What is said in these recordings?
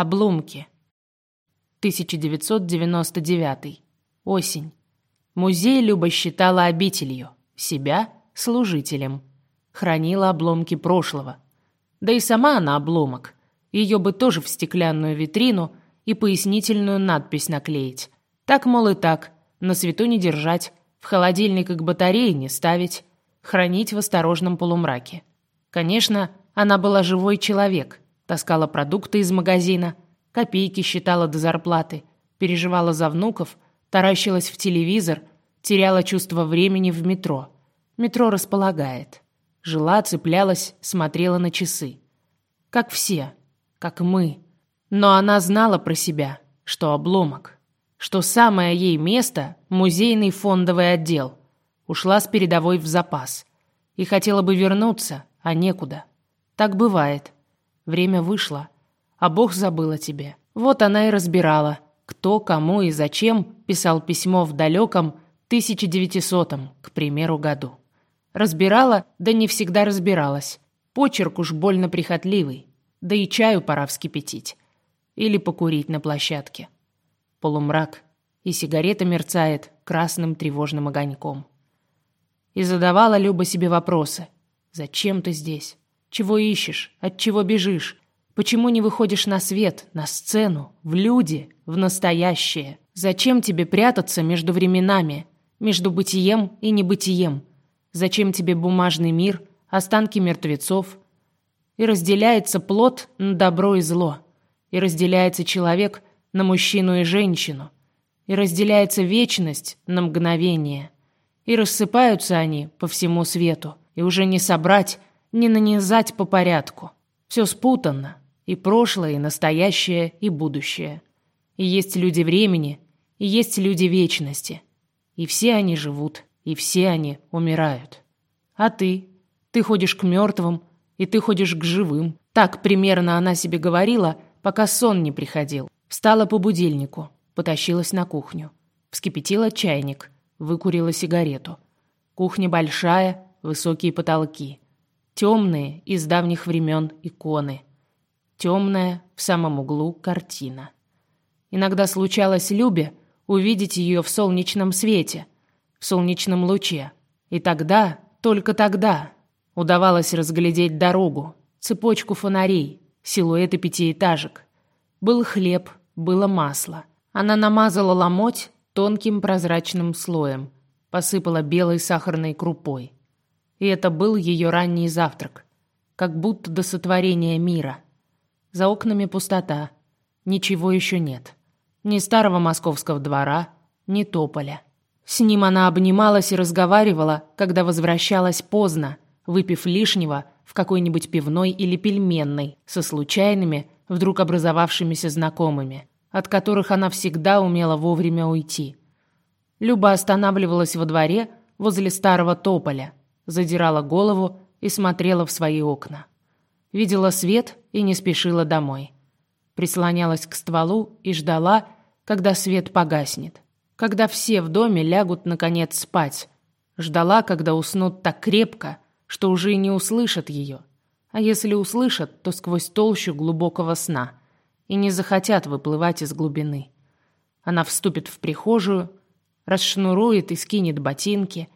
Обломки. 1999. Осень. Музей Люба считала обителью, себя – служителем. Хранила обломки прошлого. Да и сама она обломок. Ее бы тоже в стеклянную витрину и пояснительную надпись наклеить. Так, мол, и так. На свету не держать, в холодильник и к батарее не ставить, хранить в осторожном полумраке. Конечно, она была живой человек, таскала продукты из магазина, копейки считала до зарплаты, переживала за внуков, таращилась в телевизор, теряла чувство времени в метро. Метро располагает. Жила, цеплялась, смотрела на часы. Как все, как мы. Но она знала про себя, что обломок, что самое ей место – музейный фондовый отдел. Ушла с передовой в запас. И хотела бы вернуться, а некуда. Так бывает. Время вышло, а Бог забыл о тебе. Вот она и разбирала, кто, кому и зачем писал письмо в далеком 1900-м, к примеру, году. Разбирала, да не всегда разбиралась. Почерк уж больно прихотливый. Да и чаю пора вскипятить. Или покурить на площадке. Полумрак, и сигарета мерцает красным тревожным огоньком. И задавала Люба себе вопросы. «Зачем ты здесь? Чего ищешь? От чего бежишь? Почему не выходишь на свет, на сцену, в люди, в настоящее? Зачем тебе прятаться между временами, между бытием и небытием? Зачем тебе бумажный мир, останки мертвецов? И разделяется плод на добро и зло. И разделяется человек на мужчину и женщину. И разделяется вечность на мгновение. И рассыпаются они по всему свету. И уже не собрать, не нанизать по порядку. Все спутанно. И прошлое, и настоящее, и будущее. И есть люди времени, и есть люди вечности. И все они живут и все они умирают. А ты? Ты ходишь к мертвым, и ты ходишь к живым. Так примерно она себе говорила, пока сон не приходил. Встала по будильнику, потащилась на кухню. Вскипятила чайник, выкурила сигарету. Кухня большая, высокие потолки. Темные, из давних времен иконы. Темная, в самом углу, картина. Иногда случалось Любе увидеть ее в солнечном свете – в солнечном луче. И тогда, только тогда, удавалось разглядеть дорогу, цепочку фонарей, силуэты пятиэтажек. Был хлеб, было масло. Она намазала ломоть тонким прозрачным слоем, посыпала белой сахарной крупой. И это был ее ранний завтрак, как будто до сотворения мира. За окнами пустота, ничего еще нет. Ни старого московского двора, ни тополя. С ним она обнималась и разговаривала, когда возвращалась поздно, выпив лишнего в какой-нибудь пивной или пельменной, со случайными, вдруг образовавшимися знакомыми, от которых она всегда умела вовремя уйти. Люба останавливалась во дворе возле старого тополя, задирала голову и смотрела в свои окна. Видела свет и не спешила домой. Прислонялась к стволу и ждала, когда свет погаснет когда все в доме лягут, наконец, спать. Ждала, когда уснут так крепко, что уже и не услышат ее. А если услышат, то сквозь толщу глубокого сна и не захотят выплывать из глубины. Она вступит в прихожую, расшнурует и скинет ботинки,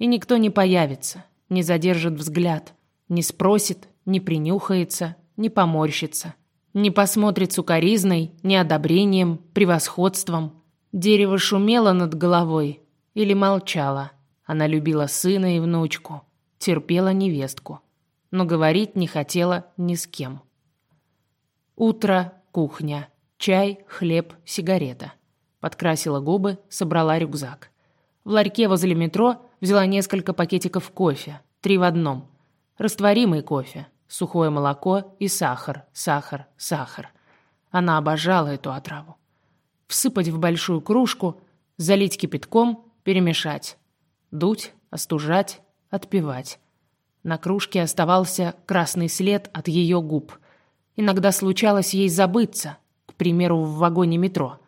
и никто не появится, не задержит взгляд, не спросит, не принюхается, не поморщится, не посмотрит сукоризной, неодобрением, превосходством, Дерево шумело над головой или молчало. Она любила сына и внучку, терпела невестку, но говорить не хотела ни с кем. Утро, кухня, чай, хлеб, сигарета. Подкрасила губы, собрала рюкзак. В ларьке возле метро взяла несколько пакетиков кофе, три в одном. Растворимый кофе, сухое молоко и сахар, сахар, сахар. Она обожала эту отраву всыпать в большую кружку, залить кипятком, перемешать. Дуть, остужать, отпивать. На кружке оставался красный след от ее губ. Иногда случалось ей забыться, к примеру, в вагоне метро.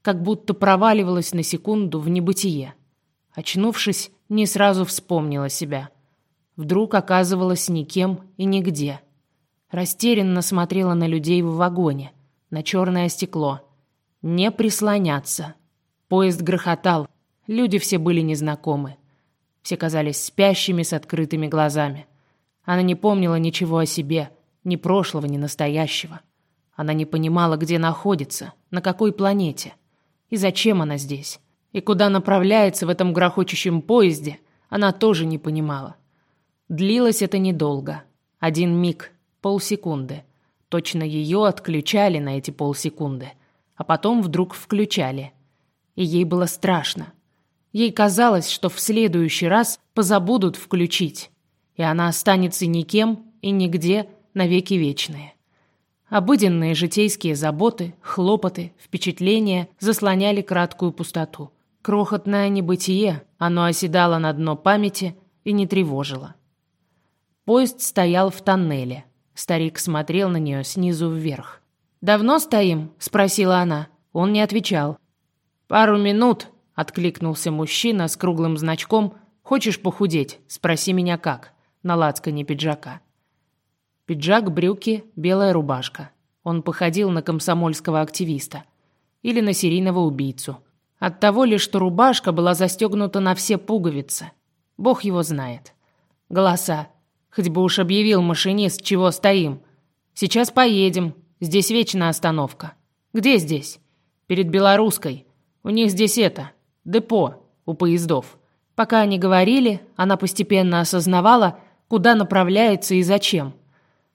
Как будто проваливалась на секунду в небытие. Очнувшись, не сразу вспомнила себя. Вдруг оказывалась никем и нигде. Растерянно смотрела на людей в вагоне, на черное стекло. Не прислоняться. Поезд грохотал. Люди все были незнакомы. Все казались спящими с открытыми глазами. Она не помнила ничего о себе, ни прошлого, ни настоящего. Она не понимала, где находится, на какой планете. И зачем она здесь. И куда направляется в этом грохочущем поезде, она тоже не понимала. Длилось это недолго. Один миг, полсекунды. Точно ее отключали на эти полсекунды. А потом вдруг включали. И ей было страшно. Ей казалось, что в следующий раз позабудут включить, и она останется никем и нигде навеки вечные. Обыденные житейские заботы, хлопоты, впечатления заслоняли краткую пустоту. Крохотное небытие, оно оседало на дно памяти и не тревожило. Поезд стоял в тоннеле. Старик смотрел на нее снизу вверх. «Давно стоим?» – спросила она. Он не отвечал. «Пару минут», Откликнулся мужчина с круглым значком «Хочешь похудеть? Спроси меня как» на лацкане пиджака. Пиджак, брюки, белая рубашка. Он походил на комсомольского активиста. Или на серийного убийцу. От того ли, что рубашка была застегнута на все пуговицы. Бог его знает. Голоса. Хоть бы уж объявил машинист, чего стоим. Сейчас поедем. Здесь вечная остановка. Где здесь? Перед Белорусской. У них здесь это, депо у поездов. Пока они говорили, она постепенно осознавала, куда направляется и зачем.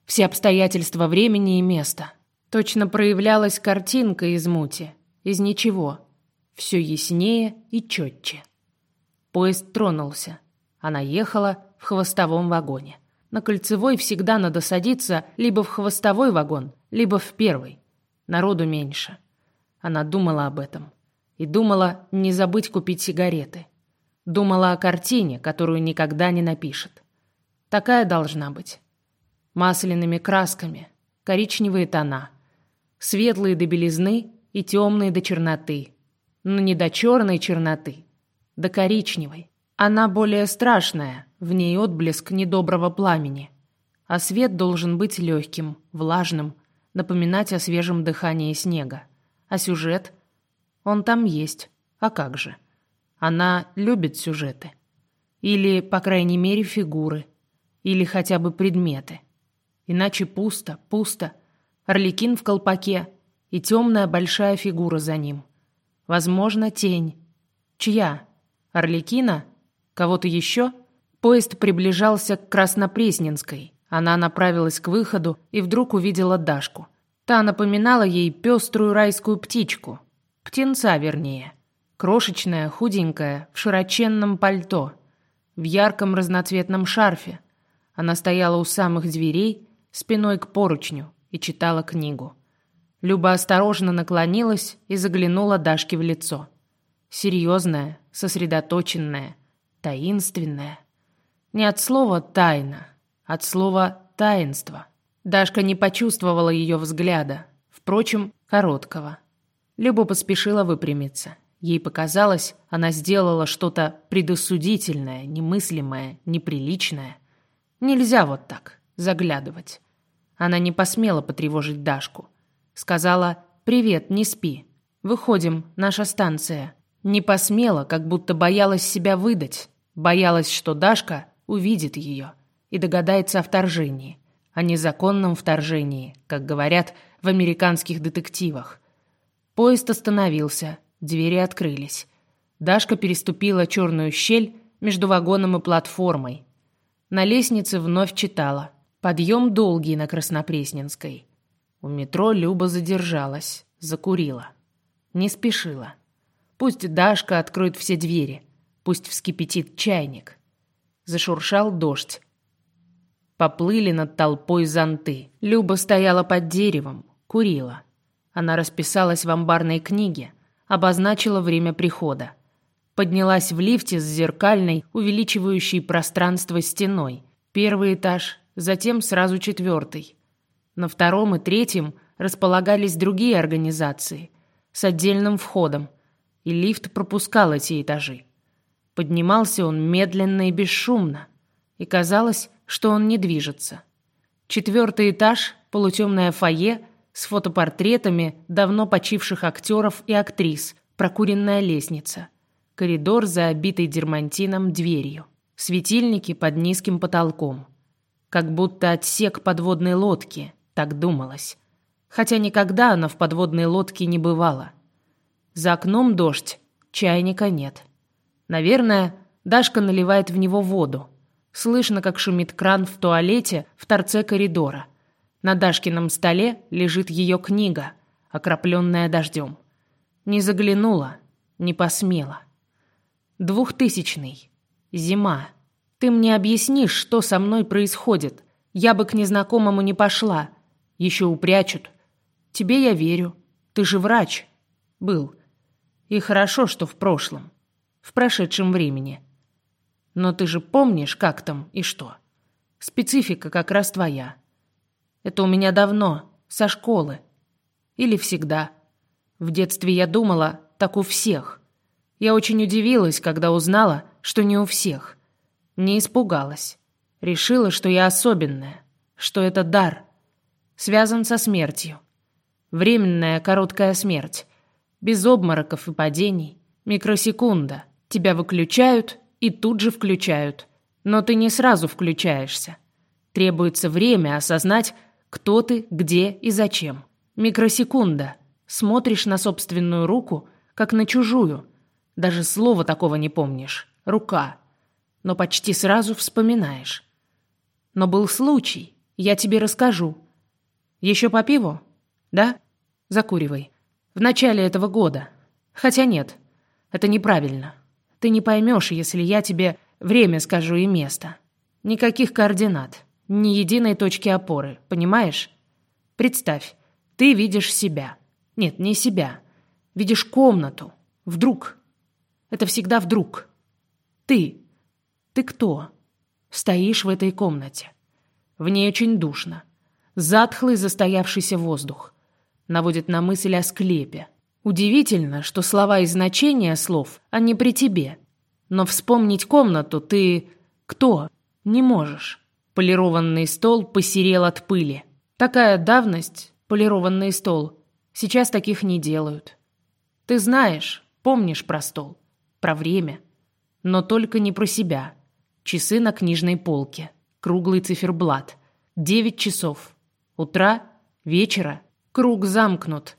Все обстоятельства времени и места. Точно проявлялась картинка из мути, из ничего. Все яснее и четче. Поезд тронулся. Она ехала в хвостовом вагоне. На кольцевой всегда надо садиться либо в хвостовой вагон, либо в первый. Народу меньше. Она думала об этом. И думала не забыть купить сигареты. Думала о картине, которую никогда не напишет. Такая должна быть. Масляными красками, коричневые тона, светлые до белизны и темные до черноты. Но не до черной черноты, до коричневой. Она более страшная, в ней отблеск недоброго пламени. А свет должен быть легким, влажным, напоминать о свежем дыхании снега. А сюжет он там есть. А как же? Она любит сюжеты. Или, по крайней мере, фигуры. Или хотя бы предметы. Иначе пусто, пусто. Орликин в колпаке и темная большая фигура за ним. Возможно, тень. Чья? Орликина? Кого-то еще? Поезд приближался к Краснопресненской. Она направилась к выходу и вдруг увидела Дашку. Та напоминала ей пеструю райскую птичку, Птенца, вернее. Крошечная, худенькая, в широченном пальто, в ярком разноцветном шарфе. Она стояла у самых дверей, спиной к поручню, и читала книгу. Люба осторожно наклонилась и заглянула Дашке в лицо. Серьезная, сосредоточенная, таинственная. Не от слова «тайна», от слова «таинство». Дашка не почувствовала ее взгляда, впрочем, короткого. Люба поспешила выпрямиться. Ей показалось, она сделала что-то предосудительное, немыслимое, неприличное. Нельзя вот так заглядывать. Она не посмела потревожить Дашку. Сказала «Привет, не спи. Выходим, наша станция». Не посмела, как будто боялась себя выдать. Боялась, что Дашка увидит ее и догадается о вторжении. О незаконном вторжении, как говорят в американских детективах – Поезд остановился, двери открылись. Дашка переступила черную щель между вагоном и платформой. На лестнице вновь читала. Подъем долгий на Краснопресненской. У метро Люба задержалась, закурила. Не спешила. Пусть Дашка откроет все двери, пусть вскипятит чайник. Зашуршал дождь. Поплыли над толпой зонты. Люба стояла под деревом, курила. Она расписалась в амбарной книге, обозначила время прихода. Поднялась в лифте с зеркальной, увеличивающей пространство стеной. Первый этаж, затем сразу четвертый. На втором и третьем располагались другие организации с отдельным входом, и лифт пропускал эти этажи. Поднимался он медленно и бесшумно, и казалось, что он не движется. Четвертый этаж, полутемное фойе, с фотопортретами давно почивших актеров и актрис, прокуренная лестница, коридор за обитой дермантином дверью, светильники под низким потолком. Как будто отсек подводной лодки, так думалось. Хотя никогда она в подводной лодке не бывала. За окном дождь, чайника нет. Наверное, Дашка наливает в него воду. Слышно, как шумит кран в туалете в торце коридора. На Дашкином столе лежит ее книга, окропленная дождем. Не заглянула, не посмела. Двухтысячный. Зима. Ты мне объяснишь, что со мной происходит. Я бы к незнакомому не пошла. Еще упрячут. Тебе я верю. Ты же врач. Был. И хорошо, что в прошлом. В прошедшем времени. Но ты же помнишь, как там и что. Специфика как раз твоя. Это у меня давно, со школы. Или всегда. В детстве я думала, так у всех. Я очень удивилась, когда узнала, что не у всех. Не испугалась. Решила, что я особенная, что это дар. Связан со смертью. Временная короткая смерть. Без обмороков и падений. Микросекунда. Тебя выключают и тут же включают. Но ты не сразу включаешься. Требуется время осознать, кто ты, где и зачем. Микросекунда. Смотришь на собственную руку, как на чужую. Даже слова такого не помнишь. Рука. Но почти сразу вспоминаешь. Но был случай. Я тебе расскажу. Еще по пиву? Да? Закуривай. В начале этого года. Хотя нет, это неправильно. Ты не поймешь, если я тебе время скажу и место. Никаких координат, ни единой точки опоры, понимаешь? Представь, ты видишь себя. Нет, не себя. Видишь комнату. Вдруг. Это всегда вдруг. Ты. Ты кто? Стоишь в этой комнате. В ней очень душно. Затхлый застоявшийся воздух. Наводит на мысль о склепе. Удивительно, что слова и значения слов, они при тебе. Но вспомнить комнату ты... кто? Не можешь. Полированный стол посерел от пыли. Такая давность, полированный стол. Сейчас таких не делают. Ты знаешь, помнишь про стол, про время. Но только не про себя. Часы на книжной полке. Круглый циферблат. Девять часов. Утра, вечера. Круг замкнут.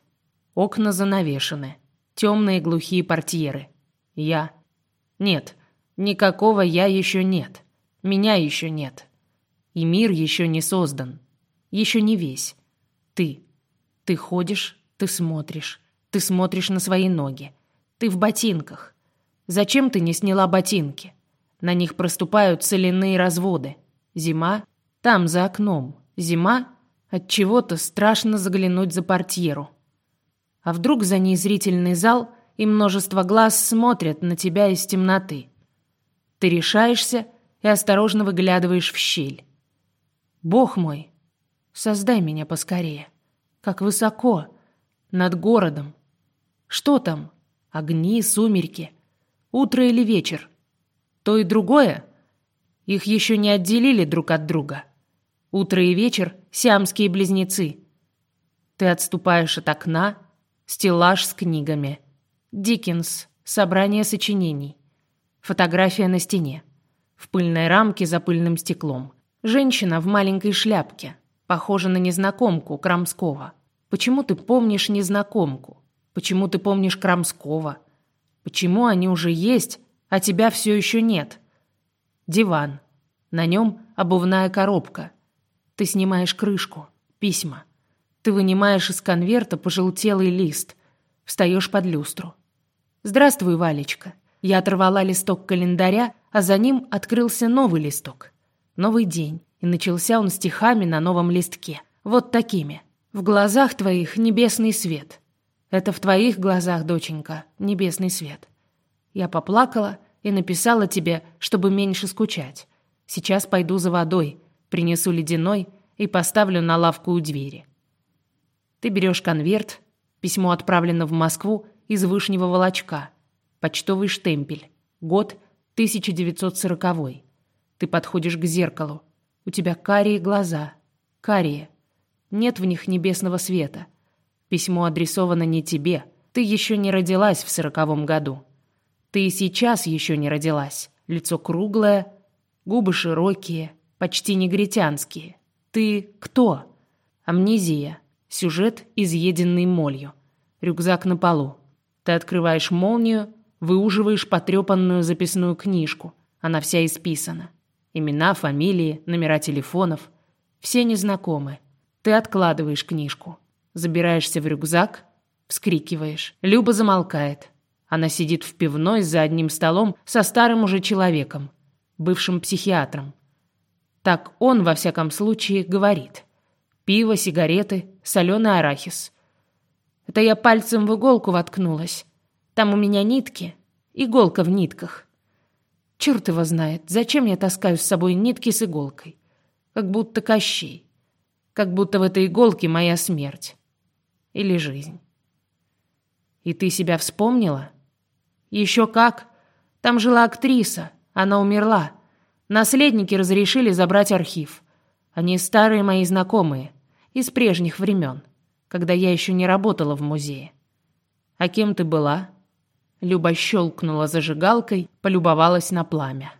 Окна занавешены. Темные глухие портьеры. Я. Нет, никакого я еще нет. Меня еще нет. И мир еще не создан. Еще не весь. Ты. Ты ходишь, ты смотришь. Ты смотришь на свои ноги. Ты в ботинках. Зачем ты не сняла ботинки? На них проступают соляные разводы. Зима там за окном. Зима от чего-то страшно заглянуть за портьеру. А вдруг за ней зрительный зал и множество глаз смотрят на тебя из темноты? Ты решаешься и осторожно выглядываешь в щель. Бог мой, создай меня поскорее. Как высоко, над городом. Что там? Огни, сумерки. Утро или вечер? То и другое? Их еще не отделили друг от друга. Утро и вечер — сиамские близнецы. Ты отступаешь от окна, Стеллаж с книгами. Диккенс. Собрание сочинений. Фотография на стене. В пыльной рамке за пыльным стеклом. Женщина в маленькой шляпке. Похожа на незнакомку Крамского. Почему ты помнишь незнакомку? Почему ты помнишь Крамского? Почему они уже есть, а тебя все еще нет? Диван. На нем обувная коробка. Ты снимаешь крышку. Письма. Ты вынимаешь из конверта пожелтелый лист, встаешь под люстру. «Здравствуй, Валечка». Я оторвала листок календаря, а за ним открылся новый листок. Новый день, и начался он стихами на новом листке. Вот такими. «В глазах твоих небесный свет». Это в твоих глазах, доченька, небесный свет. Я поплакала и написала тебе, чтобы меньше скучать. Сейчас пойду за водой, принесу ледяной и поставлю на лавку у двери. Ты берешь конверт, письмо отправлено в Москву из Вышнего Волочка, почтовый штемпель, год 1940. Ты подходишь к зеркалу. У тебя карие глаза. Карие. Нет в них небесного света. Письмо адресовано не тебе. Ты еще не родилась в сороковом году. Ты и сейчас еще не родилась. Лицо круглое, губы широкие, почти негритянские. Ты кто? Амнезия. Сюжет, изъеденный молью. Рюкзак на полу. Ты открываешь молнию, выуживаешь потрепанную записную книжку. Она вся исписана. Имена, фамилии, номера телефонов. Все незнакомы. Ты откладываешь книжку. Забираешься в рюкзак, вскрикиваешь. Люба замолкает. Она сидит в пивной за одним столом со старым уже человеком, бывшим психиатром. Так он, во всяком случае, говорит. Пиво, сигареты, соленый арахис. Это я пальцем в иголку воткнулась. Там у меня нитки, иголка в нитках. Черт его знает, зачем я таскаю с собой нитки с иголкой. Как будто Кощей. Как будто в этой иголке моя смерть. Или жизнь. И ты себя вспомнила? Еще как. Там жила актриса. Она умерла. Наследники разрешили забрать архив. Они старые мои знакомые. Из прежних времен. Когда я еще не работала в музее. А кем ты была? Люба щелкнула зажигалкой, полюбовалась на пламя.